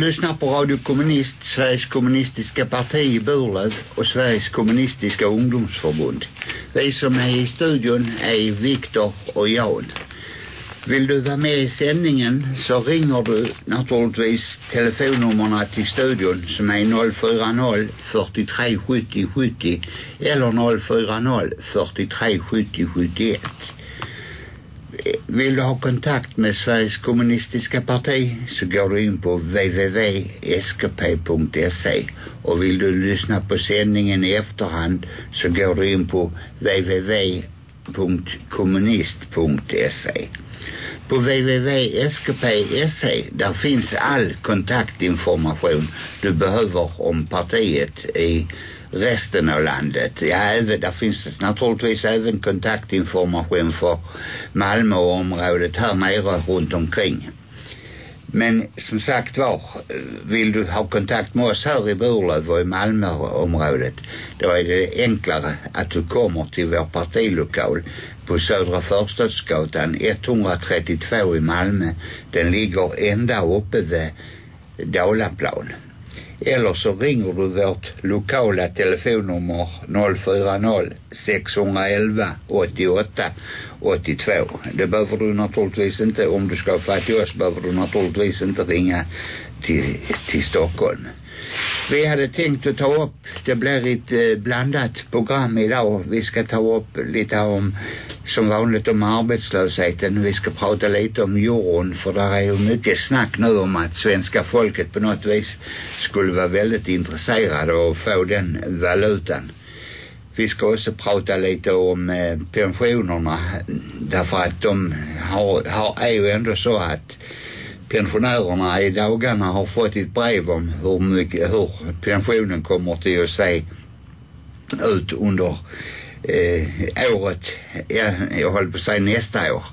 lyssnar på Radio Kommunist, Sveriges kommunistiska parti i Burlöv och Sveriges kommunistiska ungdomsförbund. Vi som är i studion är Viktor och Jan. Vill du vara med i sändningen så ringer du naturligtvis telefonnummerna till studion som är 040 43 70 70 eller 040 43 70 71. Vill du ha kontakt med Sveriges kommunistiska parti så går du in på www.skp.se och vill du lyssna på sändningen i efterhand så går du in på www.kommunist.se på www.skp.se där finns all kontaktinformation du behöver om partiet i resten av landet. Ja, även, där finns naturligtvis även kontaktinformation för Malmö och området här nere runt omkring. Men som sagt var, vill du ha kontakt med oss här i Burlöv och i Malmöområdet då är det enklare att du kommer till vår partilokal på Södra Förstadsgatan 132 i Malmö. Den ligger ända uppe vid Dalaplan. Eller så ringer du vårt lokala telefonnummer 040 611 88 82. Det behöver du naturligtvis inte, om du ska få till oss behöver du naturligtvis inte ringa till, till Stockholm. Vi hade tänkt att ta upp, det blir ett eh, blandat program idag. Vi ska ta upp lite om, som vanligt om arbetslösheten. Vi ska prata lite om euron för där är ju mycket snack nu om att svenska folket på något vis skulle vara väldigt intresserade av att få den valutan. Vi ska också prata lite om eh, pensionerna därför att de har, har, är ju ändå så att pensionärerna i dagarna har fått ett brev om hur mycket, hur pensionen kommer till att se ut under eh, året, ja, jag håller på att säga nästa år.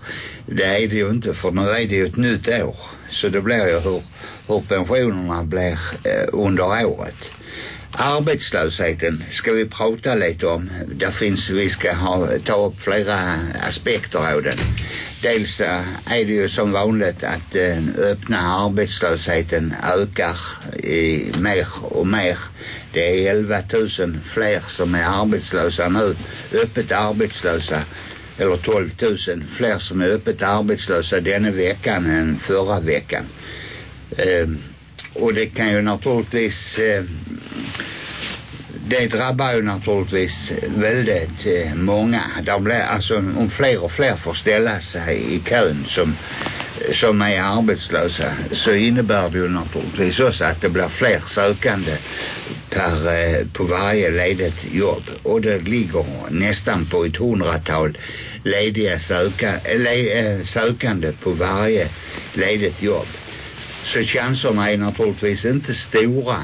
Det är det ju inte för nu är det ju ett nytt år. Så det blir ju hur, hur pensionerna blir eh, under året. Arbetslösheten ska vi prata lite om. Där finns, vi ska ha, ta upp flera aspekter av den. Dels är øh, det ju som vanligt att den øh, öppna arbetslösheten ökar i mer och mer. Det är 11 000 fler som är arbetslösa nu, öppet arbetslösa eller 12 000 fler som är öppet arbetslösa denna veckan än øh, förra veckan. Och det kan ju naturligtvis eh, det drabbar ju naturligtvis väldigt eh, många. Där blir, alltså om fler och fler får ställa sig i kön som, som är arbetslösa så innebär det ju naturligtvis också att det blir fler sökande per, eh, på varje ledigt jobb. Och det ligger nästan på ett hundratal lediga söka, le, eh, sökande på varje ledigt jobb. Så chanserna är naturligtvis inte stora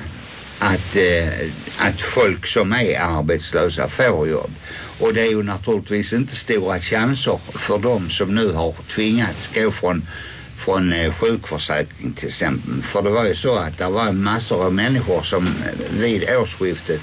att, eh, att folk som är arbetslösa får jobb. Och det är ju naturligtvis inte stora chanser för dem som nu har tvingats gå från från eh, sjukförsäkring till exempel. För det var ju så att det var massor av människor som vid årsskiftet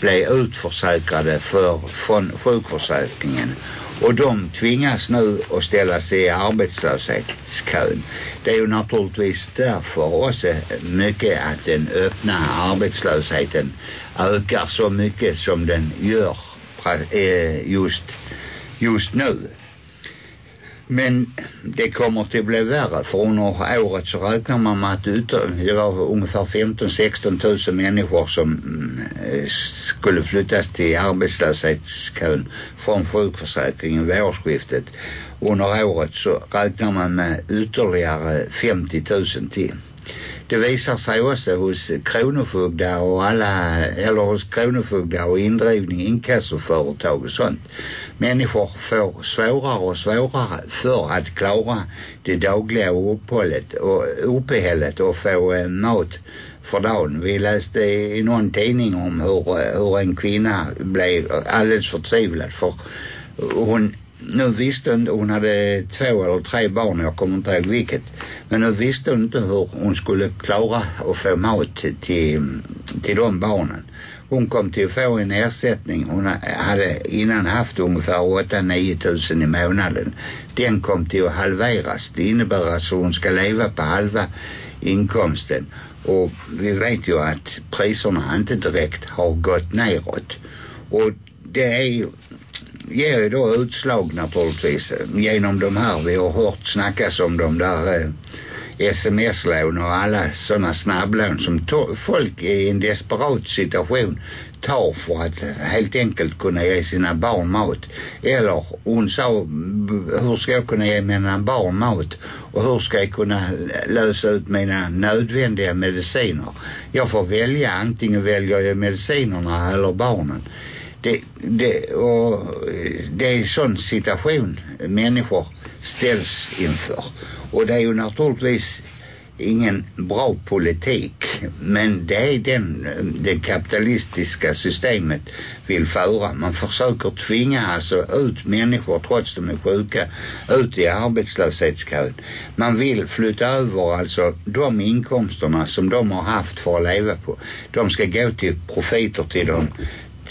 blev utförsäkrade för, från sjukförsäkringen och de tvingas nu att ställa sig i arbetslöshetskön. Det är ju naturligtvis därför också mycket att den öppna arbetslösheten ökar så mycket som den gör eh, just, just nu. Men det kommer till att bli värre för under året så räknar man med att det var ungefär 15-16 000 människor som mm, eh, skulle flyttas till arbetslöshetskön från sjukförsäkringen vid årsskiftet. Under året så räknar man med ytterligare 50 000 till det visar sig också hos kronofogdar och alla, eller hos kronofogdar och indrivning, inkassoföretag och sånt. Människor får svårare och svårare för att klara det dagliga uppehållet och uppehället och få eh, mat för dagen. Vi läste i någon tidning om hur, hur øh, en kvinna blev øh, alldeles förtvivlad för hon nu visste hon, hon hade två eller tre barn, jag kommer inte ihåg vilket. Men nu visste hon inte hur hon skulle klara att få mat till, till, till de barnen. hon kom till att få en ersättning. Hon hade innan haft ungefär 8-9 tusen i månaden. Den kom till att halveras. Det innebär alltså hon ska leva på halva inkomsten. Och vi vet ju att priserna inte direkt har gått neråt. Och det är ju ger ju då utslag naturligtvis genom de här vi har hört snackas om de där eh, sms-lån och alla sådana snabblån som folk i en desperat situation tar för att helt enkelt kunna ge sina barn mat. Eller hon sa, hur ska jag kunna ge mina barn mat? Och hur ska jag kunna lösa ut mina nödvändiga mediciner? Jag får välja, antingen väljer jag medicinerna eller barnen. Det, det, och det är en sån situation människor ställs inför. Och det är ju naturligtvis ingen bra politik men det är den det kapitalistiska systemet vill föra. Man försöker tvinga alltså ut människor trots de är sjuka ut i arbetslöshetskön. Man vill flytta över alltså de inkomsterna som de har haft för att leva på. De ska gå till profiter till de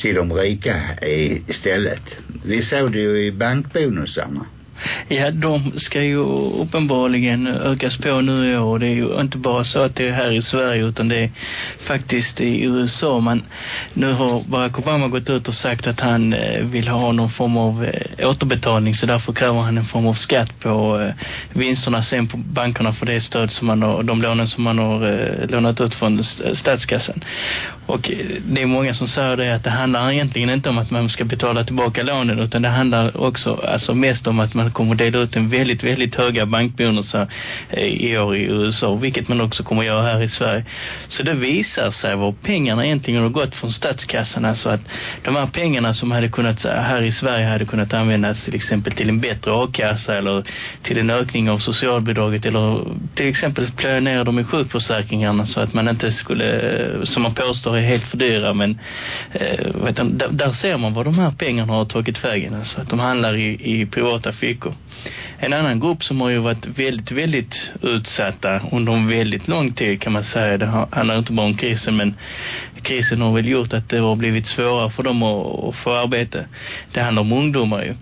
till de rika istället vi såg det ju i bankbonusarna Ja, de ska ju uppenbarligen ökas på nu i år. Det är ju inte bara så att det är här i Sverige utan det är faktiskt i USA. Man, nu har Barack Obama gått ut och sagt att han eh, vill ha någon form av eh, återbetalning så därför kräver han en form av skatt på eh, vinsterna sen på bankerna för det stöd som man har, de lånen som man har lånat ut från statskassan. Och det är många som säger det att det handlar egentligen inte om att man ska betala tillbaka lånen utan det handlar också alltså mest om att man kommer att dela ut en väldigt, väldigt höga bankbonusar eh, i år i USA vilket man också kommer att göra här i Sverige. Så det visar sig var pengarna egentligen har gått från statskassan alltså att de här pengarna som hade kunnat eh, här i Sverige hade kunnat användas till exempel till en bättre a-kassa eller till en ökning av socialbidraget eller till exempel plöja ner dem i sjukförsäkringarna så att man inte skulle, eh, som man påstår är helt för dyra men eh, vet du, där, där ser man vad de här pengarna har tagit vägen alltså att de handlar i, i privata fickor en annan grupp som har ju varit väldigt, väldigt utsatta under en väldigt lång tid kan man säga. Det handlar inte bara om krisen men krisen har väl gjort att det har blivit svårare för dem att, att få arbete. Det handlar om ungdomar ju.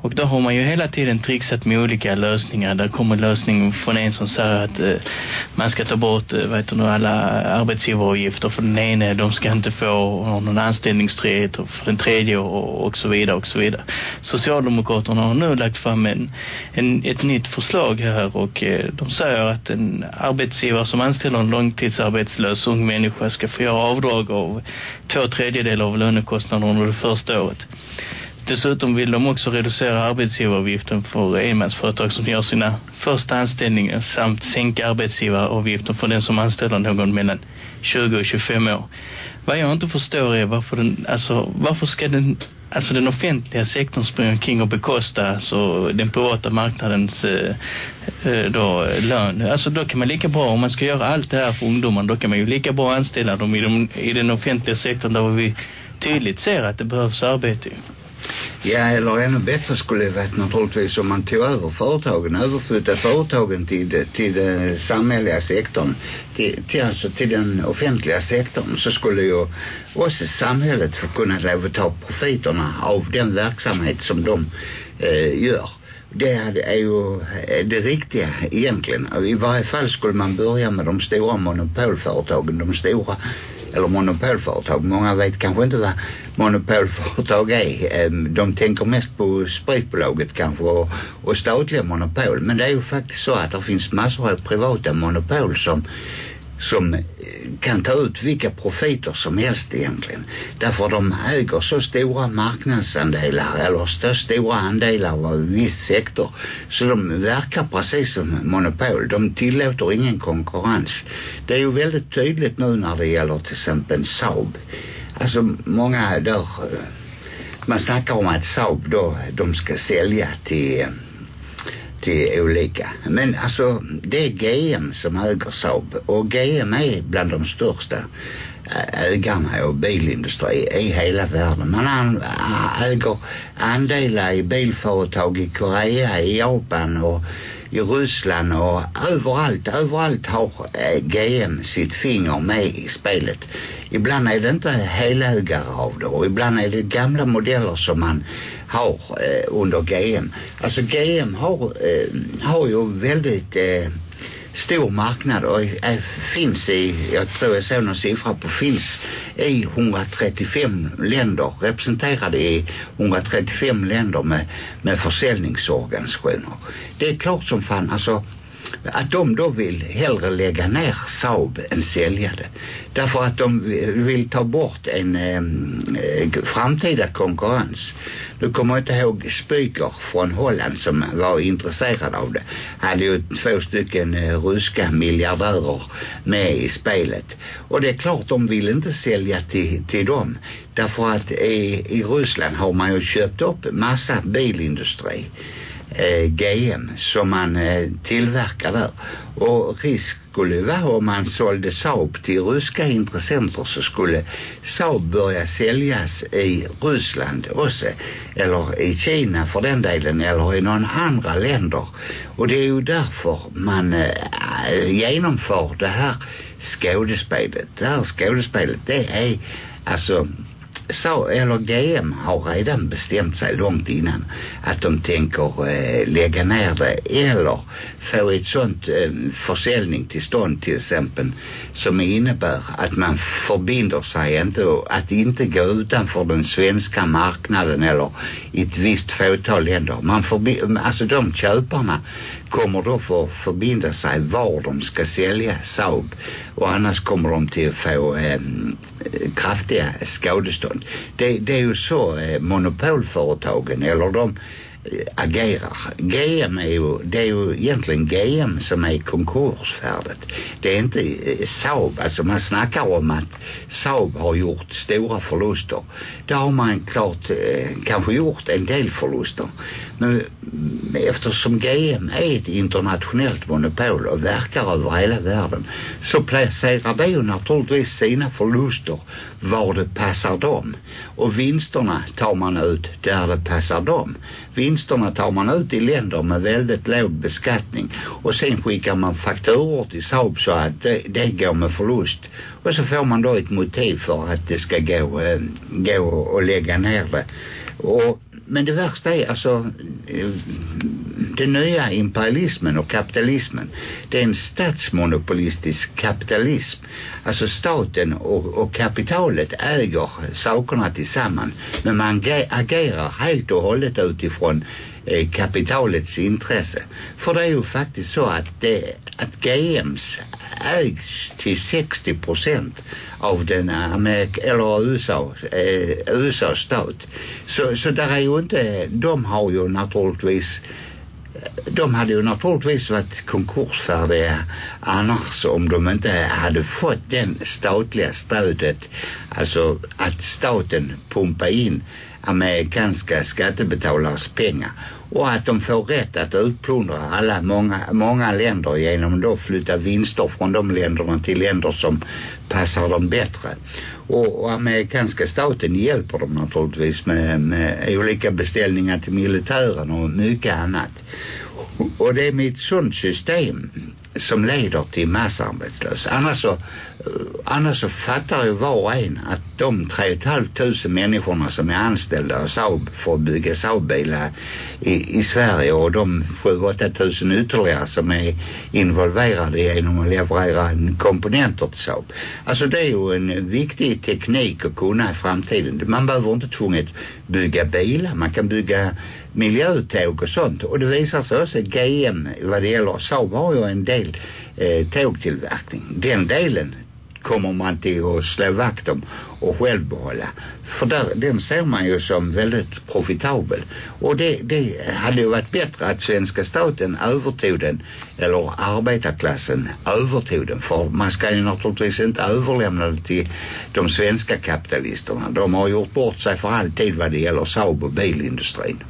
Och då har man ju hela tiden trixat med olika lösningar. Där kommer lösningen från en som säger att eh, man ska ta bort eh, vad vet du, alla arbetsgivaravgifter för den ene. De ska inte få någon anställningstrygghet för den tredje och, och så vidare och så vidare. Socialdemokraterna har nu lagt fram en, en, ett nytt förslag här och eh, de säger att en arbetsgivare som anställer en långtidsarbetslös ung människa ska få göra avdrag av två tredjedelar av lönekostnaden under det första året. Dessutom vill de också reducera arbetsgivaravgiften för enmansföretag som gör sina första anställningar samt sänka arbetsgivaravgiften för den som anställer någon mellan 20 och 25 år. Vad jag inte förstår är varför den, alltså varför ska den alltså den offentliga sektorn springa kring och bekosta alltså den privata marknadens eh, eh, då, lön. Alltså då kan man lika bra, om man ska göra allt det här för ungdomar, då kan man ju lika bra anställa dem i, de, i den offentliga sektorn där vi tydligt ser att det behövs arbete. Ja, eller ännu bättre skulle det varit naturligtvis om man tog över företagen, överflyttade företagen till, till den samhälleliga sektorn, till, till, alltså till den offentliga sektorn, så skulle ju också samhället få kunna lov att ta profiterna av den verksamhet som de øh, eh, gör det är ju det riktiga egentligen. I varje fall skulle man börja med de stora monopolföretagen, de stora eller monopolföretag. Många vet kanske inte vad monopolföretag är. De tänker mest på spritbolaget kanske och, och statliga monopol. Men det är ju faktiskt så att det finns massor av privata monopol som som eh, kan ta ut vilka profiter som helst egentligen. Därför de äger så stora marknadsandelar eller så stora andelar av en viss sektor. Så de verkar precis som monopol. De tillåter ingen konkurrens. Det är ju väldigt tydligt nu när det gäller till exempel Saab. Alltså många där man snackar om att Saab då de ska sälja till eh, till olika. Men alltså det är GM som äger Saab och GM är bland de största ägarna av bilindustri i hela världen. Man äger andelar i bilföretag i Korea, i Japan och i Ryssland och överallt, överallt har GM sitt finger med i spelet. Ibland är det inte helägare av det och ibland är det gamla modeller som man har eh, under GM. Alltså GM har, eh, har ju väldigt eh, stor marknad och är, finns i, jag tror jag såg någon siffra på, finns i 135 länder, representerade i 135 länder med, med försäljningsorganisationer. Det är klart som fan, alltså att de då vill hellre lägga ner Saab än sälja det. Därför att de vill ta bort en eh, framtida konkurrens. Nu kommer jag inte ihåg Spyker från Holland som var intresserad av det. Hade ju två stycken eh, ryska miljardärer med i spelet. Och det är klart de vill inte sälja till, till dem. Därför att i, i Ryssland har man ju köpt upp massa bilindustri Eh, GM som man eh, tillverkar där. Och risk skulle vara om man sålde Saab till ryska intressenter så skulle Saab börja säljas i Ryssland också. Eller i Kina för den delen eller i någon andra länder. Och det är ju därför man eh, genomför det här skådespelet. Det här skådespelet det är alltså Sa eller GM har redan bestämt sig långt innan att de tänker eh, lägga ner det eller få ett sånt eh, försäljning till stånd till exempel som innebär att man förbinder sig inte att inte gå utanför den svenska marknaden eller i ett visst fåtal länder. Man förbinder, alltså de köparna kommer då få förbinda sig var de ska sälja Saab och annars kommer de till att få eh, kraftiga skadestånd. Det, det är ju så eh, monopolföretagen eller de Eh, agerar. GM är ju, det är ju egentligen GM som är konkursfärdigt. Det är inte eh, Saab. Alltså man snackar om att Saab har gjort stora förluster. Det har man klart eh, kanske gjort en del förluster. Men mm, eftersom GM är ett internationellt monopol och verkar över hela världen så placerar det ju naturligtvis sina förluster var det passar dem. Och vinsterna tar man ut där det passar dem. Vinsterna tar man ut i länder med väldigt låg beskattning och sen skickar man fakturor till Saab så att det, det går med förlust. Och så får man då ett motiv för att det ska gå, eh, gå och lägga ner det. Och men det värsta är alltså eh, den nya imperialismen och kapitalismen det är en statsmonopolistisk kapitalism. Alltså staten och, och kapitalet äger sakerna tillsammans men man agerar helt och hållet utifrån Eh, kapitalets intresse. För det är ju faktiskt så att det, att GMs ägs till 60 procent av den Amerik eller USA eh, USA stat. Så, så där är ju inte de har ju naturligtvis de hade ju naturligtvis varit konkursfärdiga annars om de inte hade fått den statliga stödet. Alltså att staten pumpar in amerikanska skattebetalares pengar och att de får rätt att utplundra alla många, många länder genom då flytta vinster från de länderna till länder som passar dem bättre och, och amerikanska staten hjälper dem naturligtvis med, med olika beställningar till militären och mycket annat och det är med ett sånt system som leder till massarbetslöshet. Annars så, Eh, annars så fattar ju var och en att de 3 500 människorna som är anställda av Saab för att bygga Saab-bilar i, i Sverige och de 7-8 tusen ytterligare som är involverade genom att leverera komponenter till Saab. Alltså det är ju en viktig teknik att kunna i framtiden. Man behöver inte tvunget bygga bilar. Man kan bygga miljötåg och sånt. Och det visar sig också GM vad det gäller Saab har ju en del eh, tågtillverkning. Den delen kommer man till att slå vakt om och själv behålla. För där, den ser man ju som väldigt profitabel. Och det, det hade ju varit bättre att svenska staten övertog den eller arbetarklassen övertog den. För man ska ju naturligtvis inte överlämna det till de svenska kapitalisterna. De har gjort bort sig för alltid vad det gäller Saab och bilindustrin.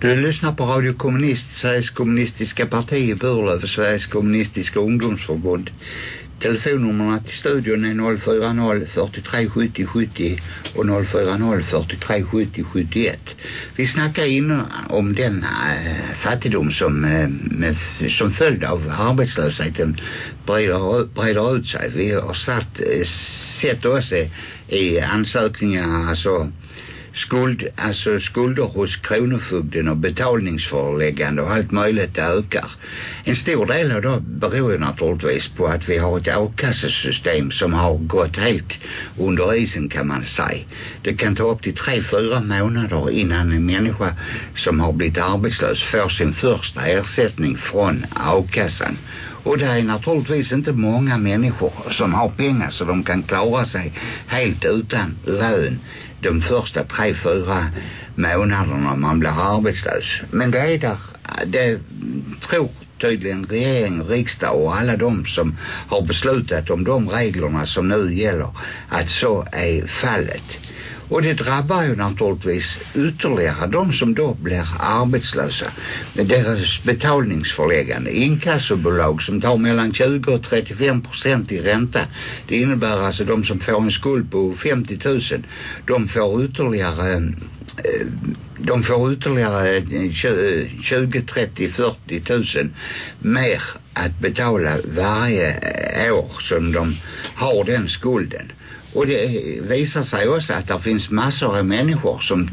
Du lyssnar på Radio Kommunist, Sveriges kommunistiska parti i Burlöv och Sveriges kommunistiska ungdomsförbund. Telefonnummerna till studion är 040 43 70 70 och 040 43 70 71. Vi snackar innan om den äh, fattigdom som, äh, med, som följd av arbetslösheten breder, breder ut sig. Vi har satt, äh, sett oss i ansökningar, alltså skuld, alltså skulder hos kronofogden och betalningsföreläggande och allt möjligt ökar. En stor del av det beror ju naturligtvis på att vi har ett avkassesystem som har gått helt under isen kan man säga. Det kan ta upp till tre, fyra månader innan en människa som har blivit arbetslös får sin första ersättning från avkassan. Och det är naturligtvis inte många människor som har pengar så de kan klara sig helt utan lön de första tre, fyra månaderna man blir arbetslös. Men det är där, det tror tydligen regering, riksdag och alla de som har beslutat om de reglerna som nu gäller att så är fallet. Och det drabbar ju naturligtvis ytterligare de som då blir arbetslösa. Med deras betalningsförläggande. Inkassobolag som tar mellan 20 och 35 procent i ränta. Det innebär alltså de som får en skuld på 50 000. De får ytterligare eh, de får ytterligare 20, 30, 40 tusen mer att betala varje eh, år som de har den skulden. Och det visar sig också att det finns massor av människor som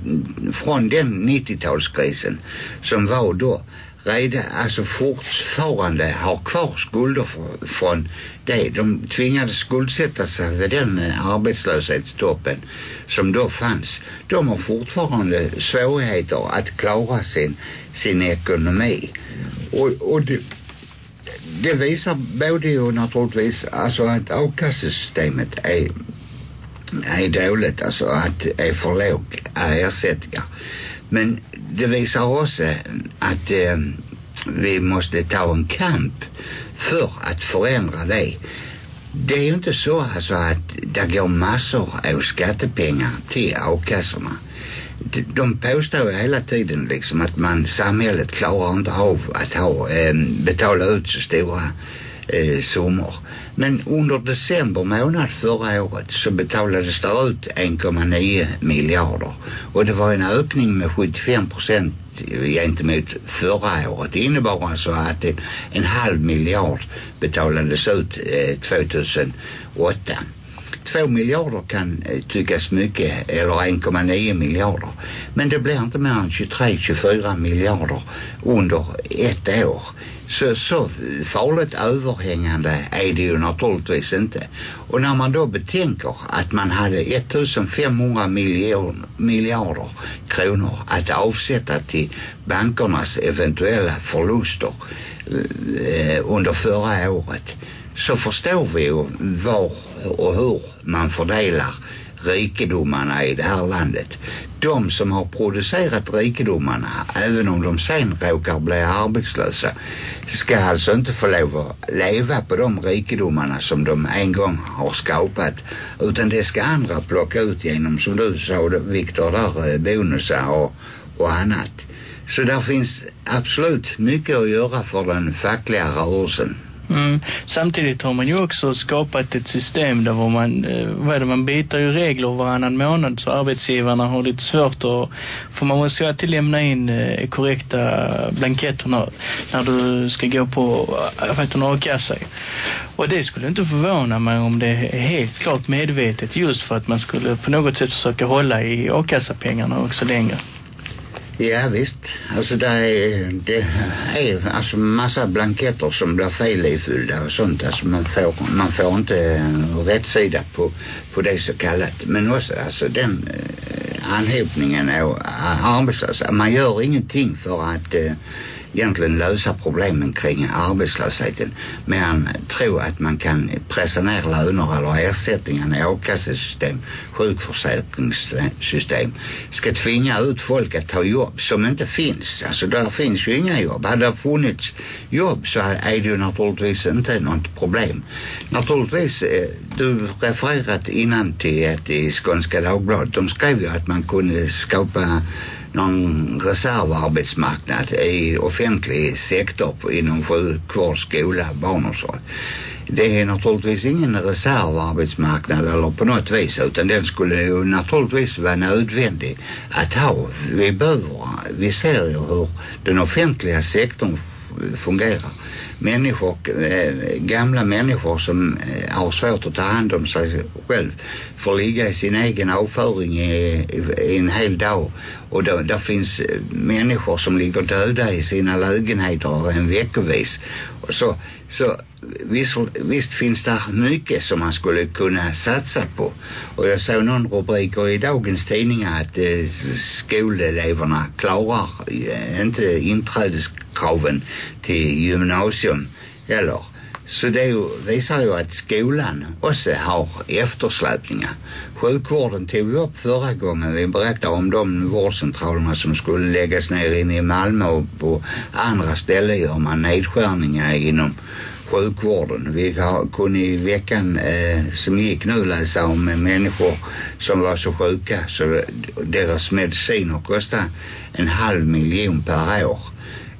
från den 90-talskrisen som var då redan, alltså fortfarande har kvar skulder från det. De tvingades skuldsätta sig vid den eh, arbetslöshetstoppen som då fanns. De har fortfarande svårigheter att klara sin, sin ekonomi. Och, och det, det visar både ju naturligtvis alltså att avkassesystemet är är dåligt alltså att är för låg ersättningar men det visar också att eh, vi måste ta en kamp för att förändra det det är ju inte så alltså att det går massor av skattepengar till avkassorna de påstår ju hela tiden liksom att man samhället klarar inte av att ha eh, betala ut så stora eh, summor. Men under december månad förra året så betalades det ut 1,9 miljarder. Och det var en ökning med 75 procent gentemot förra året. Det innebar alltså att en, en halv miljard betalades ut eh, 2008. Två miljarder kan eh, tyckas mycket eller 1,9 miljarder men det blir inte mer än 23-24 miljarder under ett år så, så farligt överhängande är det ju naturligtvis inte. Och när man då betänker att man hade 1500 miljon, miljarder kronor att avsätta till bankernas eventuella förluster eh, under förra året så förstår vi ju var och hur man fördelar rikedomarna i det här landet. De som har producerat rikedomarna, även om de sen råkar bli arbetslösa, ska alltså inte få lov att leva på de rikedomarna som de en gång har skapat. Utan det ska andra plocka ut genom, som du sa Viktor, där eh, bonusar och, och annat. Så där finns absolut mycket att göra för den fackliga rörelsen. Mm. Samtidigt har man ju också skapat ett system där var man, eh, vad är det, man byter ju regler varannan månad så arbetsgivarna har lite svårt att, för man måste ju alltid lämna in eh, korrekta blanketterna när du ska gå på, eh, vad heter det, a-kassa. Och det skulle inte förvåna mig om det är helt klart medvetet just för att man skulle på något sätt försöka hålla i a-kassapengarna också längre. Ja visst, alltså det är, det är alltså massa blanketter som blir fel ifyllda och sånt. Alltså man får, man får inte eh, rätt sida på, på det så kallat. Men också alltså den eh, anhopningen av eh, arbetslösa. Man gör ingenting för att eh, egentligen lösa problemen kring arbetslösheten. Men tro att man kan pressa ner löner eller ersättningar i a-kassesystem, sjukförsäkringssystem, ska tvinga ut folk att ta jobb som inte finns. Alltså där finns ju inga jobb. Hade det funnits jobb så är det ju naturligtvis inte något problem. Naturligtvis, eh, du refererat innan till eh, att i Skånska Dagbladet. De skrev ju att man kunde skapa någon reservarbetsmarknad i offentlig sektor inom sjukvård, skola, barnomsorg. Det är naturligtvis ingen reservarbetsmarknad eller på något vis utan den skulle ju naturligtvis vara nödvändig att ha. Vi behöver, vi ser ju hur den offentliga sektorn fungerar. Människor, eh, gamla människor som eh, har svårt att ta hand om sig själv får ligga i sin egen avföring i, i, i en hel dag och då, där finns eh, människor som ligger döda i sina lägenheter en veckovis och så, så visst, visst finns det mycket som man skulle kunna satsa på och jag såg någon rubriker i dagens tidningar att eh, skoleleverna klarar eh, inte inträdeskraven till gymnasium eller så det ju, visar ju att skolan också har eftersläpningar. Sjukvården tog vi upp förra gången. Vi berättade om de vårdcentralerna som skulle läggas ner inne i Malmö och på andra ställen gör man nedskärningar inom sjukvården. Vi har, kunde i veckan eh, som gick nu läsa om människor som var så sjuka så deras mediciner kostade en halv miljon per år.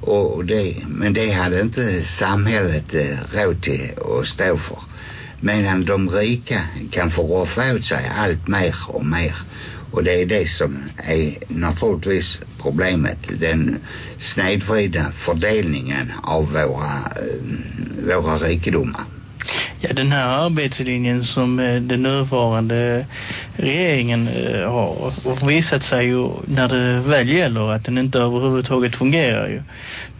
Och det, men det hade inte samhället eh, råd till att stå för. Medan de rika kan få roffa åt sig allt mer och mer. Och det är det som är naturligtvis problemet. Den snedvrida fördelningen av våra, eh, våra rikedomar. Ja, den här arbetslinjen som eh, den nuvarande regeringen eh, har har visat sig ju när det väl gäller att den inte överhuvudtaget fungerar ju.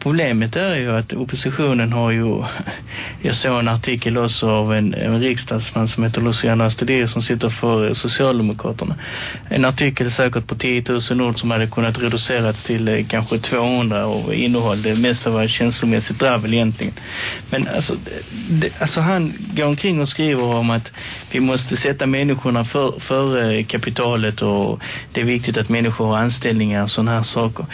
Problemet är ju att oppositionen har ju, jag såg en artikel också av en, en riksdagsman som heter Luciano Astudillo som sitter för eh, Socialdemokraterna. En artikel säkert på 10 000 ord som hade kunnat reducerats till eh, kanske 200 och innehåll. Det mesta var känslomässigt dravel egentligen. Men alltså, det, alltså han går omkring och skriver om att vi måste sätta människorna för, före kapitalet och det är viktigt att människor har anställningar och sådana här saker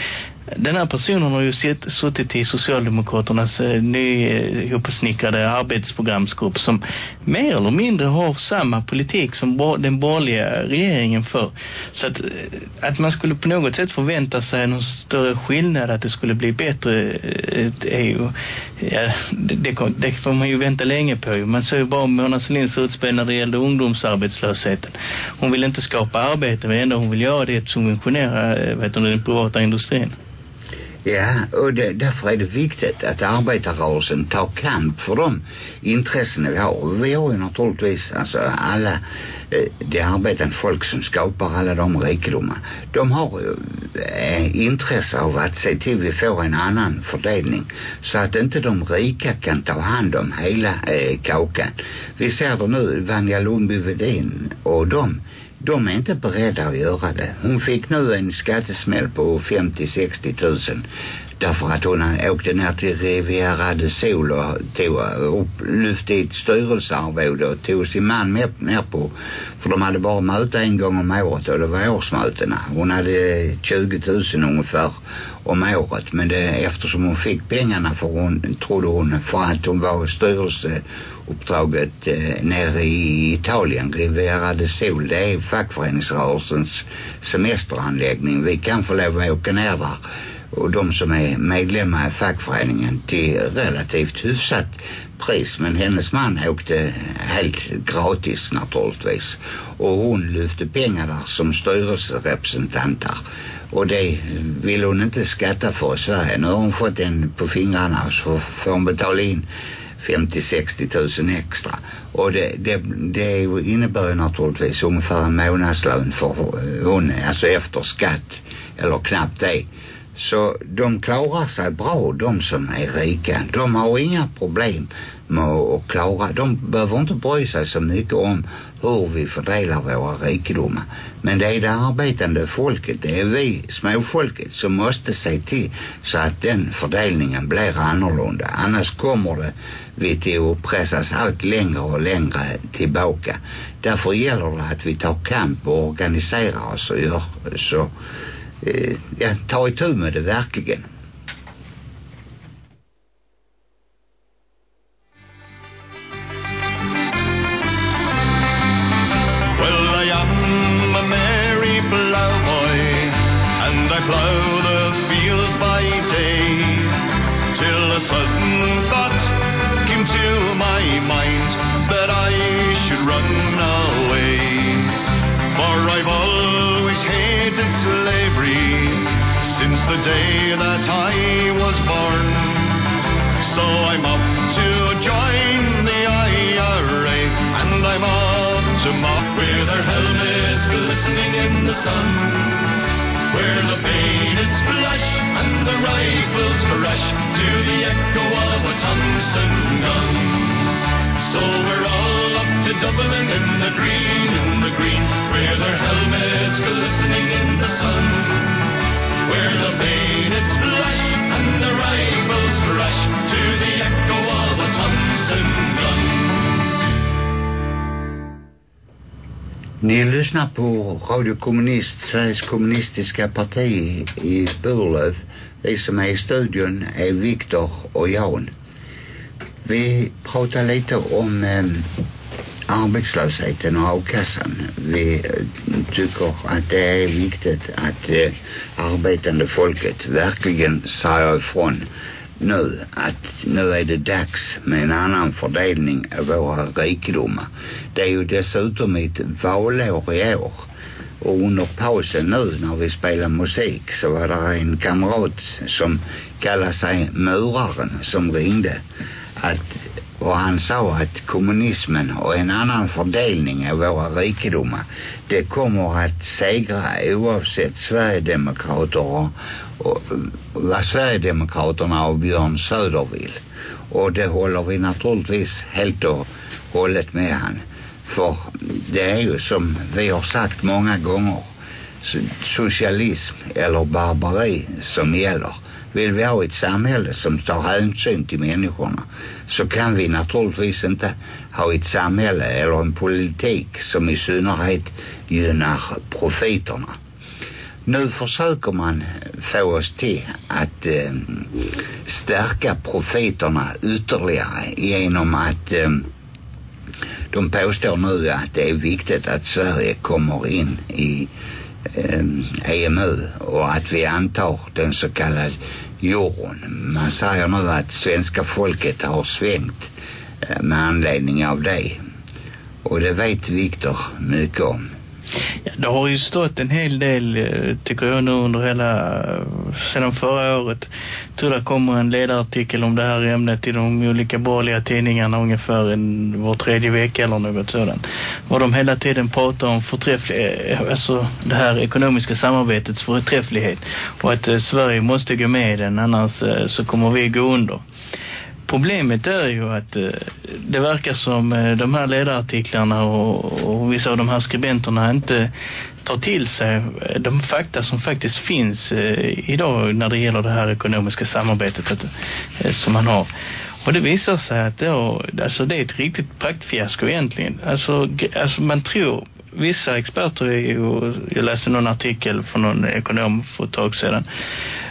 den här personen har ju sitt, suttit i Socialdemokraternas eh, nyuppsnickrade eh, arbetsprogramsgrupp som mer eller mindre har samma politik som den borgerliga regeringen för. Så att, eh, att man skulle på något sätt förvänta sig någon större skillnad att det skulle bli bättre eh, det är ju, ja, det, det, det får man ju vänta länge på. Man ser ju bara Mona Sahlins utspel när det gällde ungdomsarbetslösheten. Hon vill inte skapa arbete, men ändå hon vill göra det att subventionera vet du, den privata industrin. Ja, och det, därför är det viktigt att arbetarrörelsen tar kamp för de intressen vi har. Vi har ju naturligtvis alltså alla eh, det arbetande folk som skapar alla de rikedomar. De har ju eh, intresse av att se till vi får en annan fördelning så att inte de rika kan ta hand om hela eh, kakan. Vi ser det nu, Vanja Lundby-Vedin och de de är inte beredda att göra det. Hon fick nu en skattesmäll på 50-60 tusen därför att hon åkte ner till Riviera de Sol och tog upp, lyfte ett styrelsearvode och tog sin man med ner på för de hade bara möte en gång om året och det var årsmötena hon hade 20 000 ungefär om året men det, eftersom hon fick pengarna för hon trodde hon för att hon var styrelse uppdraget eh, nere i Italien Riviera de Sol det är fackföreningsrörelsens semesteranläggning. Vi kan få lov att åka ner där. Och de som är medlemmar i fackföreningen till relativt hyfsat pris. Men hennes man åkte helt gratis naturligtvis. Och hon lyfte pengar där som styrelserepresentanter. Och det vill hon inte skatta för i Sverige. Nu har hon fått en på fingrarna så får hon betala in 50-60 tusen extra och det, det, det innebär ju naturligtvis ungefär en månadslön för hon alltså efter skatt eller knappt det så de klarar sig bra de som är rika de har inga problem med att klara. De behöver inte bry sig så mycket om hur vi fördelar våra rikedomar. Men det är det arbetande folket, det är vi småfolket som måste se till så att den fördelningen blir annorlunda. Annars kommer det vi pressas allt längre och längre tillbaka. Därför gäller det att vi tar kamp och organiserar oss och gör så, eh, ja, tar itu med det verkligen. Lyssnar på Radio Kommunist, Sveriges kommunistiska parti i Burlöv. Vi som är i studion är Viktor och Jan. Vi pratar lite om eh, arbetslösheten och avkassan. Vi eh, tycker att det är viktigt att eh, arbetande folket verkligen säger ifrån nu att nu är det dags med en annan fördelning av våra rikedomar. Det är ju dessutom ett valår i år. Och under pausen nu när vi spelar musik så var det en kamrat som kallar sig Muraren som ringde att och han sa att kommunismen och en annan fördelning av våra rikedomar det kommer att segra oavsett Sverigedemokrater och, och vad Sverigedemokraterna och Björn Söder vill. Och det håller vi naturligtvis helt och hållet med han. För det är ju som vi har sagt många gånger socialism eller barbari som gäller vill vi ha ett samhälle som tar hänsyn till människorna så kan vi naturligtvis inte ha ett samhälle eller en politik som i synnerhet gynnar profiterna. Nu försöker man få oss till att eh, stärka profiterna ytterligare genom att eh, de påstår nu att det är viktigt att Sverige kommer in i EMU och att vi antar den så kallade jorden. Man säger nu att svenska folket har svängt eh, med anledning av det. Och det vet Viktor mycket om. Ja, det har ju stått en hel del, eh, tycker jag nu under hela, eh, sedan förra året. Jag tror det kommer en ledarartikel om det här ämnet i de olika borgerliga tidningarna ungefär en, var tredje vecka eller något sådant. Och de hela tiden pratar om förträfflighet, eh, alltså det här ekonomiska samarbetets förträfflighet. Och att eh, Sverige måste gå med i den, annars eh, så kommer vi gå under. Problemet är ju att eh, det verkar som eh, de här ledarartiklarna och, och vissa av de här skribenterna inte tar till sig eh, de fakta som faktiskt finns idag när det gäller det här ekonomiska samarbetet att, som man har. Och det visar sig att då, alltså det är ett riktigt praktfiasko egentligen. Alltså, alltså man tror, vissa experter, jag läste någon artikel från någon ekonom för ett tag sedan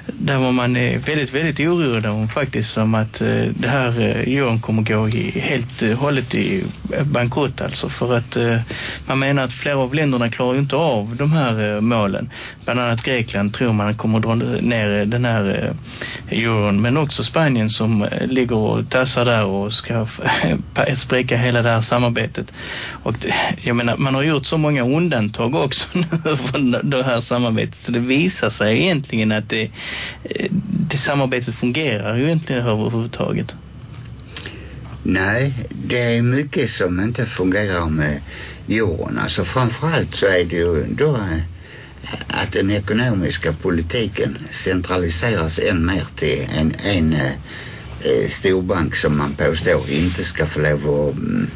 där var man eh, väldigt, väldigt orolig om faktiskt som att eh, det här eh, euron kommer gå i, helt eh, hållet i bankrott alltså för att man menar att flera av länderna klarar inte av de här målen. Bland annat Grekland tror man kommer dra ner den här euron men också Spanien som ligger och tassar där och ska spräcka hela det här samarbetet. Och det, jag menar man har gjort så många undantag också från det här samarbetet så det visar sig egentligen att det det samarbetet fungerar ju inte överhuvudtaget. Nej, det är mycket som inte fungerar med jorden. Alltså framförallt så är det ju då eh, att den ekonomiska politiken centraliseras än mer till en, en eh, eh, storbank som man påstår inte ska få lov att mm,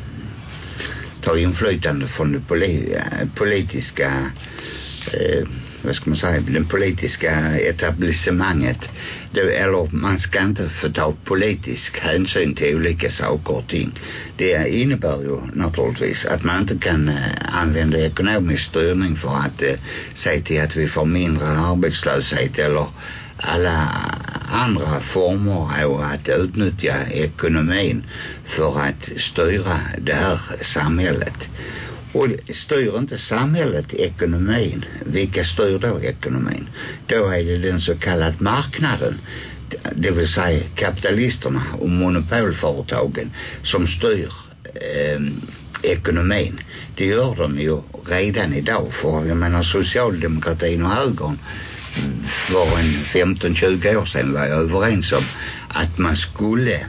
ta inflytande från det poli eh, politiska eh, vad ska man säga, den politiska etablissemanget. Det, eller man ska inte få ta politisk hänsyn till olika saker och ting. Det innebär ju naturligtvis att man inte kan eh, använda ekonomisk styrning för att eh, se till att vi får mindre arbetslöshet eller alla andra former av att utnyttja ekonomin för att styra det här samhället. Och styr inte samhället ekonomin, vilka styr då ekonomin? Då är det den så kallade marknaden, det vill säga kapitalisterna och monopolföretagen som styr eh, ekonomin. Det gör de ju redan idag för jag menar socialdemokratin och högern mm, var en 15-20 år sedan var jag överens om att man skulle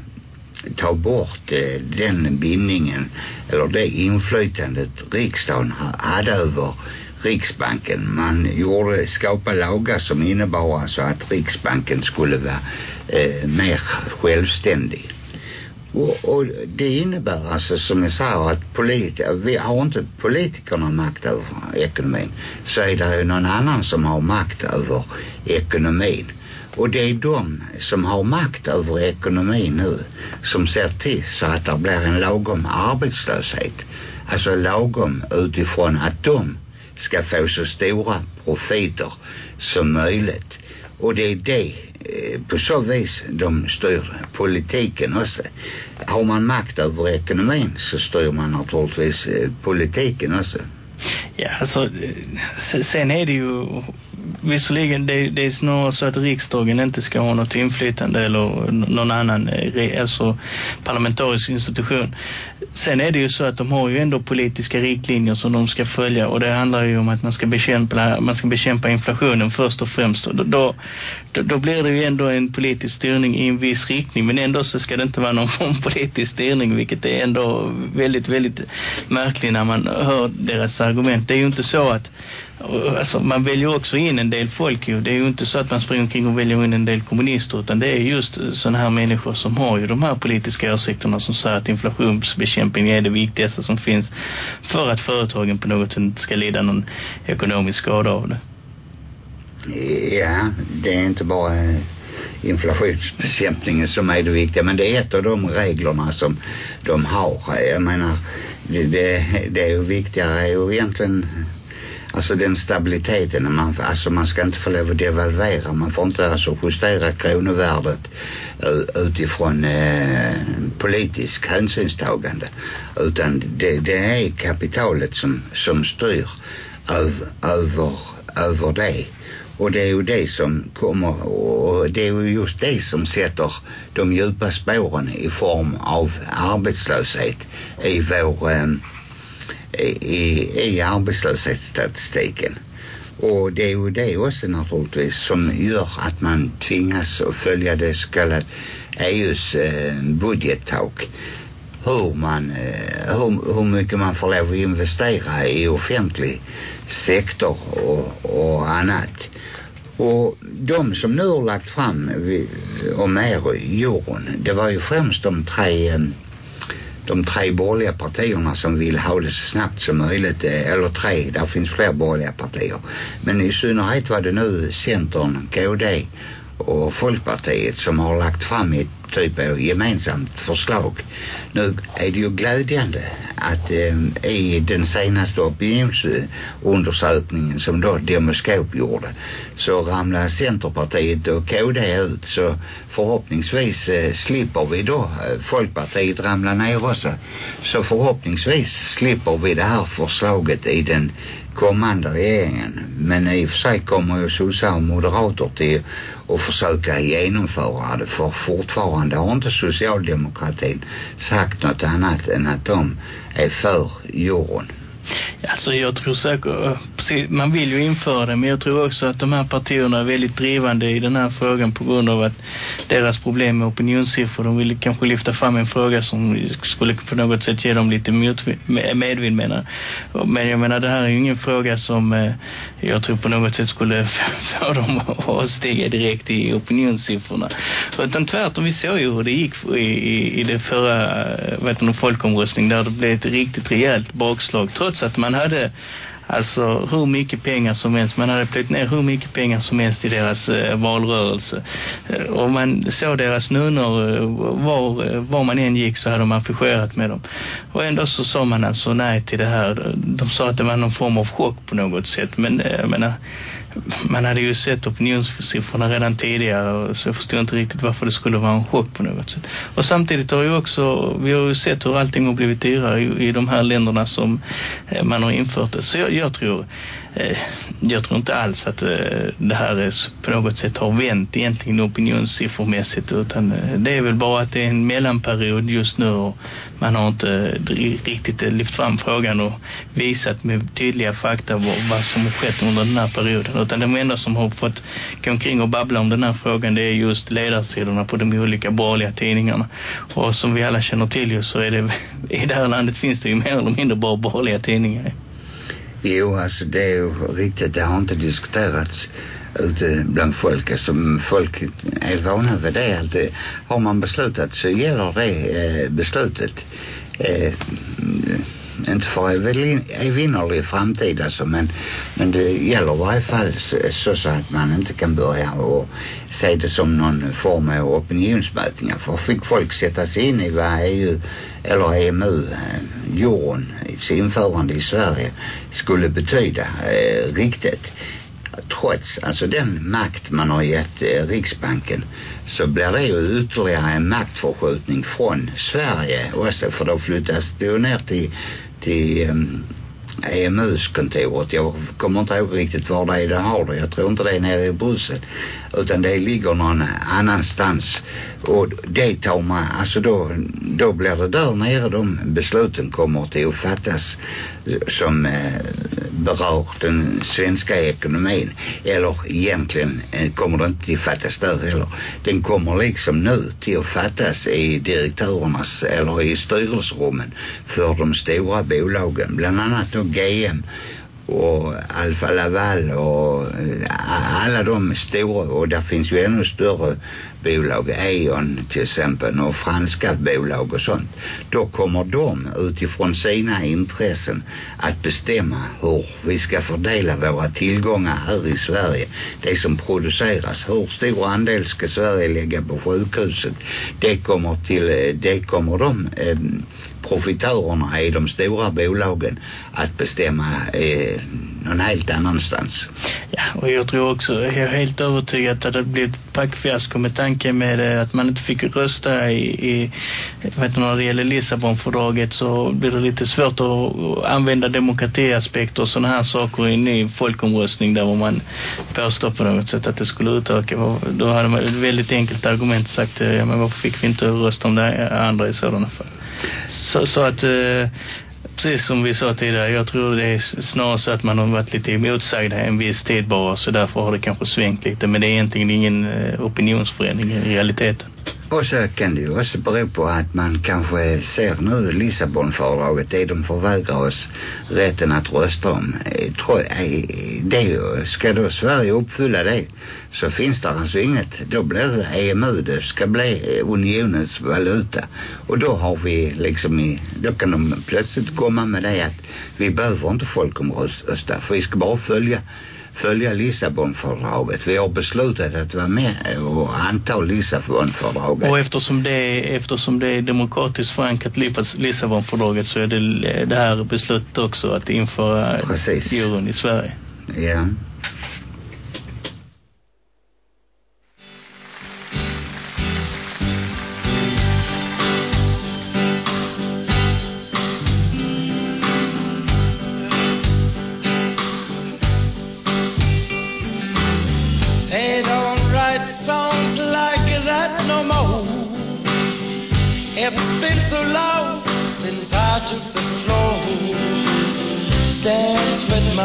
ta bort eh, den bindningen eller det inflytandet riksdagen hade över Riksbanken. Man gjorde, skapa lagar som innebar alltså att Riksbanken skulle vara eh, mer självständig. Och, och det innebär alltså som jag sa att polit, vi har inte politikerna makt över ekonomin så är det ju någon annan som har makt över ekonomin. Och det är de som har makt över ekonomin nu som ser till så att det blir en lagom arbetslöshet. Alltså lagom utifrån att de ska få så stora profiter som möjligt. Och det är det eh, på så vis de styr politiken också. Har man makt över ekonomin så styr man naturligtvis eh, politiken också. Ja, alltså, eh, sen är det ju visserligen det, det är snarare så att riksdagen inte ska ha något inflytande eller någon annan eh, alltså parlamentarisk institution. Sen är det ju så att de har ju ändå politiska riktlinjer som de ska följa och det handlar ju om att man ska bekämpa, man ska bekämpa inflationen först och främst. Då, då, då blir det ju ändå en politisk styrning i en viss riktning men ändå så ska det inte vara någon form politisk styrning vilket är ändå väldigt, väldigt märkligt när man hör deras argument. Det är ju inte så att alltså, man väljer också in en del folk ju. Det är ju inte så att man springer omkring och väljer in en del kommunister utan det är just sådana här människor som har ju de här politiska åsikterna som säger att inflationsbekämpning är det viktigaste som finns för att företagen på något sätt ska lida någon ekonomisk skada av det. Ja, det är inte bara eh, inflationsbekämpningen som är det viktiga men det är ett av de reglerna som de har. Jag menar, det, det, det är ju viktigare är ju egentligen alltså den stabiliteten man, alltså man ska inte få lov att devalvera. Man får inte alltså justera kronovärdet eh, utifrån eh, politisk hänsynstagande. Utan det, det är kapitalet som, som styr över, över, över det. Och det är ju det som kommer och det är ju just det som sätter de djupa spåren i form av arbetslöshet i vår eh, i, i arbetslöshetsstatistiken. Och det är ju det också naturligtvis som gör att man tvingas att följa det så kallade EUs eh, øh, budgettak. Hur man, øh, eh, hur, hur mycket man får lov att investera i offentlig sektor och, och annat. Och de som nu har lagt fram om euron, det var ju främst de tre eh, de tre borgerliga partierna som vill ha det så snabbt som möjligt eh, eller tre, där finns fler borgerliga partier. Men i synnerhet var det nu Centern, KD och Folkpartiet som har lagt fram ett typ av gemensamt förslag. Nu är det ju glädjande att eh, i den senaste opinionsundersökningen som då Demoskop gjorde så ramlar Centerpartiet och KD ut så förhoppningsvis eh, slipper vi då eh, Folkpartiet ramla ner också så förhoppningsvis slipper vi det här förslaget i den kommande regeringen men i och för sig kommer ju sossar och moderater till att försöka genomföra det för fortfarande har inte socialdemokratin sagt något annat än att de är för euron. Alltså jag tror säkert, precis, man vill ju införa det, men jag tror också att de här partierna är väldigt drivande i den här frågan på grund av att deras problem med opinionssiffror, de vill kanske lyfta fram en fråga som skulle på något sätt ge dem lite medvind menar. Men jag menar, det här är ju ingen fråga som eh, jag tror på något sätt skulle få dem att stiga direkt i opinionssiffrorna. Utan tvärtom, vi såg ju hur det gick i, i, i det förra eh, vet du, folkomröstning där det blev ett riktigt rejält bakslag trots att man hade Alltså hur mycket pengar som helst. Man hade plöjt ner hur mycket pengar som helst i deras eh, valrörelse. Eh, Och man såg deras nunnor, eh, var, eh, var man än gick så hade de affischerat med dem. Och ändå så sa man alltså nej till det här. De sa att det var någon form av chock på något sätt. Men eh, jag menar, man hade ju sett opinionssiffrorna redan tidigare så jag förstår inte riktigt varför det skulle vara en chock på något sätt. Och samtidigt har ju också, vi har ju sett hur allting har blivit dyrare i, i de här länderna som eh, man har infört det. Så jag, jag tror Eh, jag tror inte alls att eh, det här är på något sätt har vänt egentligen opinionssiffermässigt utan eh, det är väl bara att det är en mellanperiod just nu och man har inte riktigt lyft fram frågan och visat med tydliga fakta vad, vad som har skett under den här perioden. Utan de enda som har fått gå omkring och babbla om den här frågan det är just ledarsidorna på de olika borgerliga tidningarna. Och som vi alla känner till ju så är det i det här landet finns det ju mer eller mindre bara borgerliga tidningar. Jo, alltså det är ju riktigt. Det har inte diskuterats ute bland folk. Alltså folk är vana vid det. Att det, har man beslutat så gäller det eh, beslutet. Eh, inte för evinnerlig framtid alltså, men, men det gäller i varje fall så, så att man inte kan börja och se det som någon form av opinionsmätningar. För fick folk sätta sig in i vad EU eller EMU, eh, jorden, införande i Sverige skulle betyda eh, riktigt trots alltså den makt man har gett eh, Riksbanken så blir det ju ytterligare en maktförskjutning från Sverige också för då flyttas det ju ner till, till EMUs kontoret. Jag kommer inte ihåg riktigt var det är det har det. Jag tror inte det är nere i Bryssel. Utan det ligger någon annanstans. Och det tar man, alltså då, då blir det där nere de besluten kommer till att fattas som eh, berör den svenska ekonomin. Eller egentligen eh, kommer det inte till fattas där heller. Den kommer liksom nu till att fattas i direktörernas eller i styrelserummen för de stora bolagen. Bland annat då GM och Alfa Laval och eh, alla de stora och där finns ju ännu större bolag E.ON till exempel och franska bolag och sånt. Då kommer de utifrån sina intressen att bestämma hur vi ska fördela våra tillgångar här i Sverige. Det som produceras hur stor andel ska Sverige lägga på sjukhuset? Det kommer till eh, det kommer de eh, profitörerna i de stora bolagen att bestämma eh, någon helt annanstans. Ja, och jag tror också, jag är helt övertygad att det blir ett packfiasko med tanke med eh, att man inte fick rösta i, i vet du, när det gäller Lissabonfördraget så blir det lite svårt att använda demokratiaspekter och sådana här saker i en ny folkomröstning där man påstår på något sätt att det skulle utöka. Då hade man ett väldigt enkelt argument sagt, eh, ja men varför fick vi inte rösta om det andra i sådana fall? Så, så att eh, precis som vi sa tidigare, jag tror det är snarare så att man har varit lite emotsagda en viss tid bara så därför har det kanske svängt lite men det är egentligen ingen eh, opinionsförändring i realiteten. Och så kan det ju också bero på att man kanske ser nu Lissabonfördraget, det de förvägrar oss rätten att rösta om. Det ska då Sverige uppfylla det så finns det alltså inget, då blir det øh, EMU, det ska bli unionens valuta. Och då har vi liksom i, då kan de plötsligt komma med det att vi behöver inte folkomrösta för vi ska bara följa följa Lissabonfördraget. Vi har beslutat att vara med och anta Lissabonfördraget. Och eftersom det, är, eftersom det är demokratiskt förankrat Lissabonfördraget så är det det här beslutet också att införa Precis. euron i Sverige. Ja.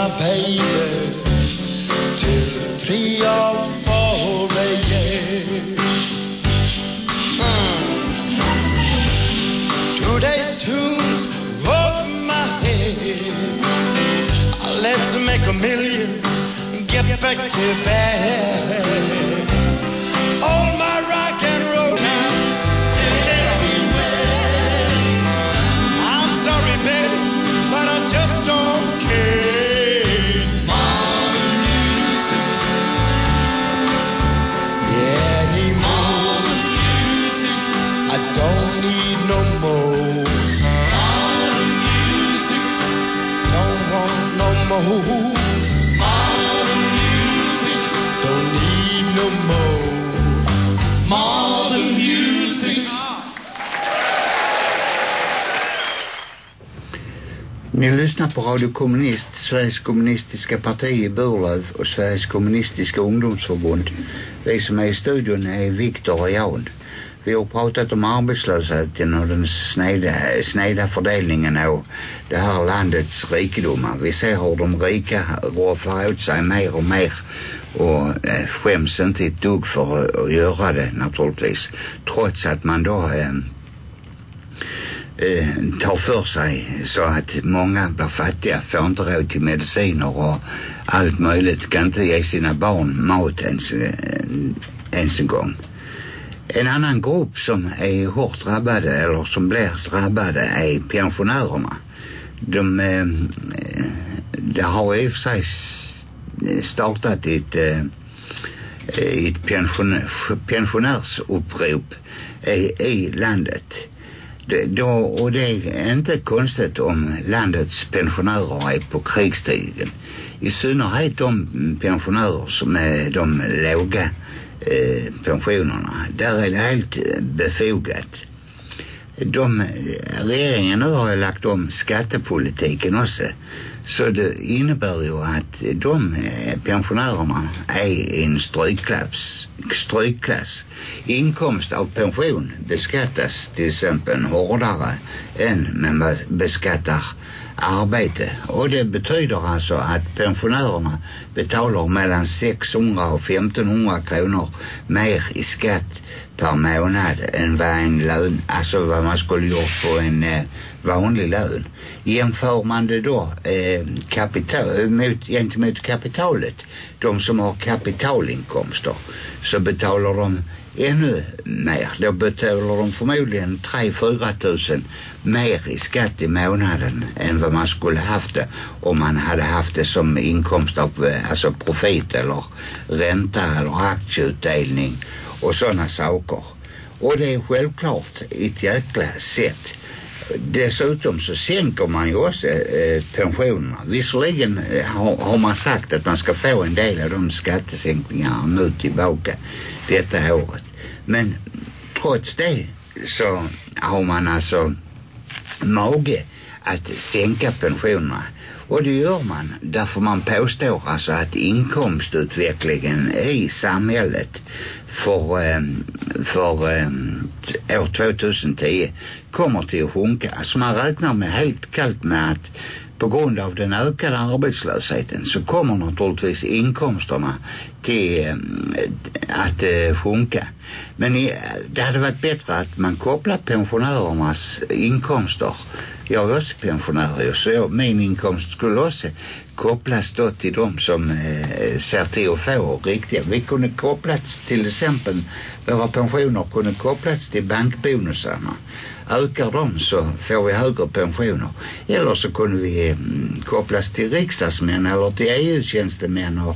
Baby till three or på Radio Kommunist, Sveriges kommunistiska parti i Burlöv och Sveriges kommunistiska ungdomsförbund. Vi som är i studion är Viktor och Jan. Vi har pratat om arbetslösheten och den sneda, sneda fördelningen av det här landets rikedomar. Vi ser hur de rika roffar åt sig mer och mer och eh, skäms inte ett dugg för att, att göra det naturligtvis. Trots att man då eh, eh, tar för sig så att många blir fattiga, får inte råd till mediciner och allt möjligt, kan inte ge sina barn mat ens, eh, ens en gång. En annan grupp som är hårt drabbade eller som blir drabbade är pensionärerna. De, eh, det har i och för sig eh, startat ett eh, ett pensionär, pensionärsupprop i, i landet. Då, och det är inte konstigt om landets pensionärer är på krigstiden. I synnerhet de pensionärer som är de låga eh, pensionerna. Där är det helt eh, befogat. De, eh, regeringen nu har ju lagt om skattepolitiken också. Så det innebär ju att de eh, pensionärerna är i en strykklass, strykklass. Inkomst av pension beskattas till exempel hårdare än man beskattar arbete. Och det betyder alltså att pensionärerna betalar mellan 600 och 1500 kronor mer i skatt per månad än vad en lön, alltså vad man skulle gjort på en eh, vanlig lön. Jämför man det då eh, øh, kapital, øh, mot, gentemot kapitalet, de som har kapitalinkomster, så betalar de ännu mer. Då betalar de förmodligen 3-4 tusen mer i skatt i månaden än vad man skulle haft det om man hade haft det som inkomst av alltså profit eller ränta eller aktieutdelning och sådana saker. Och det är självklart ett jäkla sätt. Dessutom så sänker man ju också eh, øh, pensionerna. Visserligen eh, øh, har, har man sagt att man ska få en del av de skattesänkningarna nu tillbaka detta året. Men trots det så har man alltså mage att sänka pensionerna. Och det gör man därför man påstår alltså att inkomstutvecklingen i samhället för, ehm, för ehm, år 2010 kommer till att sjunka. Alltså man räknar med helt kallt med att på grund av den ökade arbetslösheten så kommer naturligtvis inkomsterna till eh, att eh, sjunka. Men eh, det hade varit bättre att man kopplar pensionärernas inkomster. Jag är också pensionär ju, så jag, min inkomst skulle också kopplas då till de som eh, ser till att få riktiga. Vi kunde kopplats till exempel, våra pensioner kunde kopplats till bankbonusarna. Ökar de så får vi högre pensioner. Eller så kunde vi eh, kopplas till riksdagsmän eller till EU-tjänstemän och,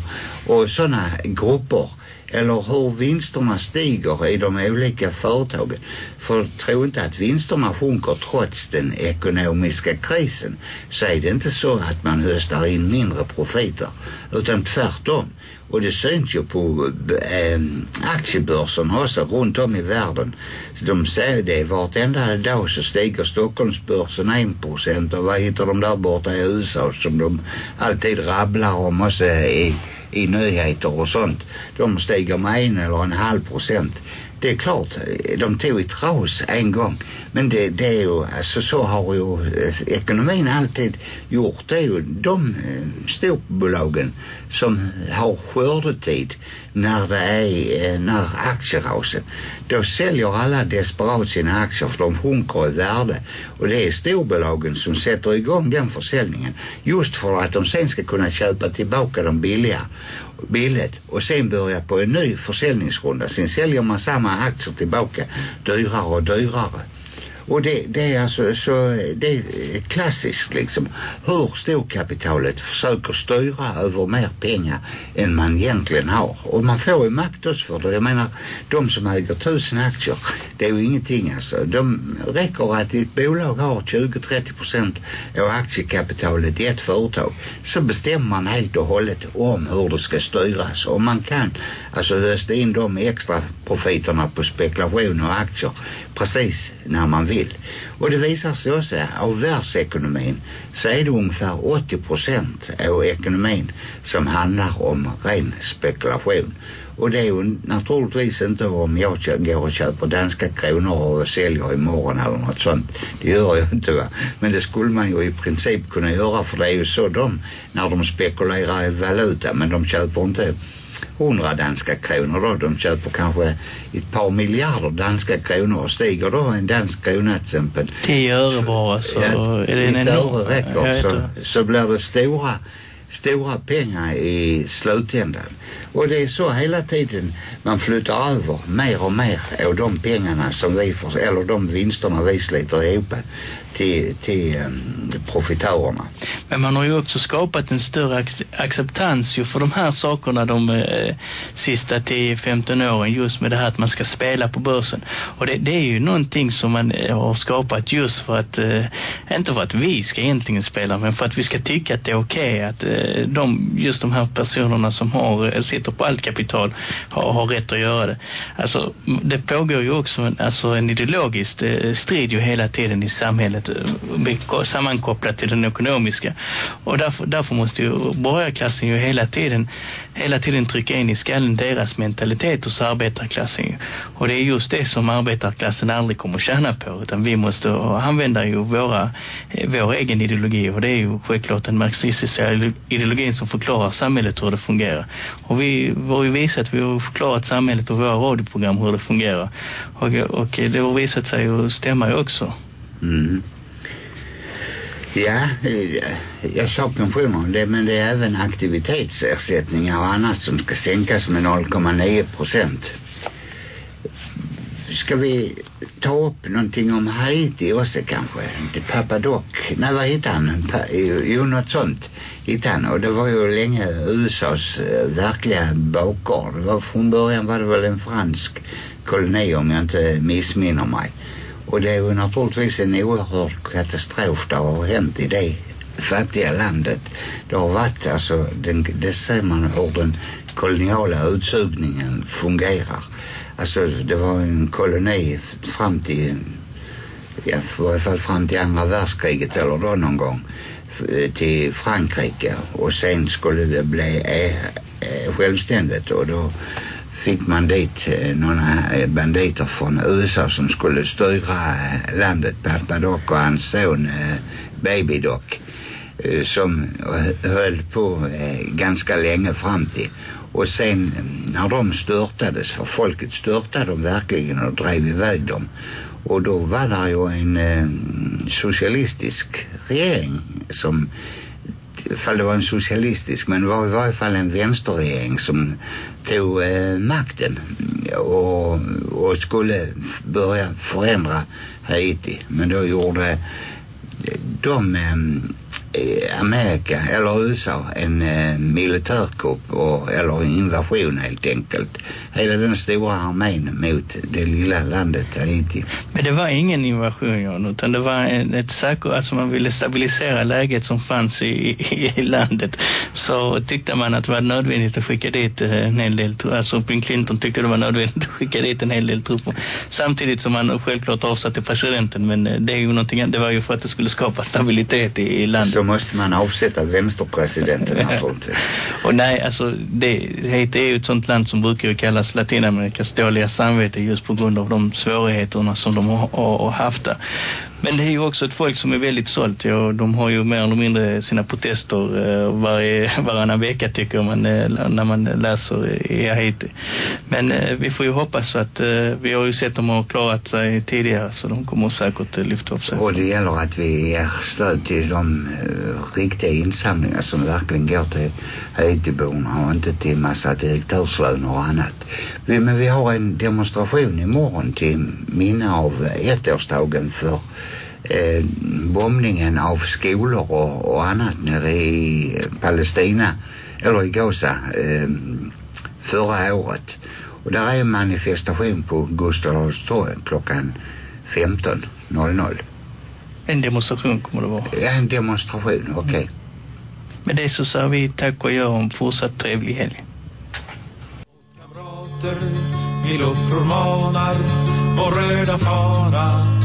och sådana grupper eller hur vinsterna stiger i de olika företagen. För tro inte att vinsterna sjunker trots den ekonomiska krisen så är det inte så att man höstar in mindre profiter utan tvärtom. Och det syns ju på äh, aktiebörsen också runt om i världen. De säger det vartenda dag så stiger Stockholmsbörsen 1% och vad hittar de där borta i USA som de alltid rabblar om också i, i nyheter och sånt. De stiger med en eller en halv procent det är klart, de tog ett ras en gång. Men det, det är ju, alltså så har ju ekonomin eh, alltid gjort. Det är ju de eh, storbolagen som har skördetid när det eh, är, när aktierasen. Då säljer alla desperat sina aktier för de sjunker i värde. Och det är storbolagen som sätter igång den försäljningen. Just för att de sen ska kunna köpa tillbaka de billiga billigt och sen börja på en ny försäljningsrunda. Sen säljer man samma aktier tillbaka dyrare och dyrare. Och det, det är alltså så, det är eh, klassiskt liksom. Hur storkapitalet försöker styra över mer pengar än man egentligen har. Och man får ju makt också för det. Jag menar, de som äger tusen aktier, det är ju ingenting alltså. De räcker att ett bolag har 20-30 procent av aktiekapitalet i ett företag. Så bestämmer man helt och hållet om hur det ska styras. Och man kan alltså hösta in de extra profiterna på spekulation och aktier precis när man vill. Och det visar sig också av världsekonomin så är det ungefär 80 procent av ekonomin som handlar om ren spekulation. Och det är ju naturligtvis inte om jag går och köper danska kronor och säljer imorgon eller något sånt. Det gör jag inte va. Men det skulle man ju i princip kunna göra för det är ju så de, när de spekulerar i valuta, men de köper inte hundra danska kronor då. De köper kanske ett par miljarder danska kronor och stiger då en dansk krona till exempel. 10 öre bara så ja, är det en enorm... öre räcker så, så blir det stora stora pengar i slutändan. Och det är så hela tiden man flyttar över mer och mer av de pengarna som vi får, eller de vinsterna vi sliter ihop till, till um, profitörerna. Men man har ju också skapat en större ac acceptans ju för de här sakerna de eh, sista 10-15 åren just med det här att man ska spela på börsen. Och det, det är ju någonting som man eh, har skapat just för att, eh, inte för att vi ska egentligen spela men för att vi ska tycka att det är okej okay, att eh, de, just de här personerna som har, eh, sitter på allt kapital har, har rätt att göra det. Alltså det pågår ju också en, alltså en ideologisk eh, strid ju hela tiden i samhället eh, sammankopplat till den ekonomiska. Och därför, därför måste ju borgarklassen ju hela tiden hela tiden trycka in i skallen deras mentalitet hos arbetarklassen. Och det är just det som arbetarklassen aldrig kommer att tjäna på. Utan vi måste använda ju våra, vår egen ideologi. Och det är ju självklart den marxistiska ideologin som förklarar samhället hur det fungerar. Och vi har ju visat, vi har förklarat samhället på våra radioprogram hur det fungerar. Och, och det har visat sig att stämma ju också. Mm. Ja, jag sa pensioner, det, men det är även aktivitetsersättningar och annat som ska sänkas med 0,9 procent. Ska vi ta upp någonting om Haiti också kanske? Papadoc, nej vad hette han? Pa, jo, något sånt hittade han. Och det var ju länge USAs eh, verkliga bakgård. Det var från början var det väl en fransk koloni om jag inte missminner mig. Och det är ju naturligtvis en oerhörd katastrof det har hänt i det fattiga landet. Det har varit alltså, den, det ser man hur den koloniala utsugningen fungerar. Alltså det var en koloni fram till, ja, i varje fall fram till andra världskriget eller då någon gång till Frankrike. Och sen skulle det bli eh, eh, självständigt. Och då fick man dit eh, några banditer från USA som skulle styra landet, landet Papadoc och hans son Baby Babydoc Øh, som höll på øh, ganska länge fram till och sen øh, när de störtades för folket störtade dem verkligen och drev iväg dem. Och då var det ju en socialistisk regering som ifall det var en socialistisk men det var i varje fall en vänsterregering som tog eh, makten och, och skulle börja förändra Haiti. Men då gjorde eh, de eh, Amerika eller USA en eh, militärkupp och, eller invasion helt enkelt. Hela den stora armén mot det lilla landet Haiti. Men det var ingen invasion Jan, utan det var en, ett säkert, alltså man ville stabilisera läget som fanns i, i, i landet. Så tyckte man att det var nödvändigt att skicka dit eh, en hel del, alltså Bill Clinton tyckte det var nödvändigt att skicka dit en hel del trupper. Samtidigt som man självklart avsatte presidenten, men eh, det är ju någonting, det var ju för att det skulle skapa stabilitet i, i landet. Som måste man avsätta vänsterpresidenten naturligtvis. Och nej, alltså det, Haiti är ju ett sånt land som brukar ju kallas Latinamerikas dåliga samvete just på grund av de svårigheterna som de har, har haft där. Men det är ju också ett folk som är väldigt sålt ja, de har ju mer eller mindre sina protester eh, varje, varannan vecka tycker man eh, när man läser i Haiti. Men eh, vi får ju hoppas att eh, vi har ju sett dem ha klarat sig tidigare så de kommer säkert eh, lyfta upp sig. Och det gäller att vi ger stöd till de eh, riktiga insamlingar som verkligen går till Haitiborna och inte till massa direktörslöner och annat. Vi, men vi har en demonstration imorgon till minne av ettårsdagen för eh, bombningen av skolor och, och annat nere i Palestina eller i Gaza eh, förra året. Och där är en manifestation på Gustav klockan 15.00. En demonstration kommer det vara. Ja, en demonstration, okej. Okay. Med det så säger vi tack och gör om fortsatt trevlig helg. Kamrater, vi luppror manar vår röda fana,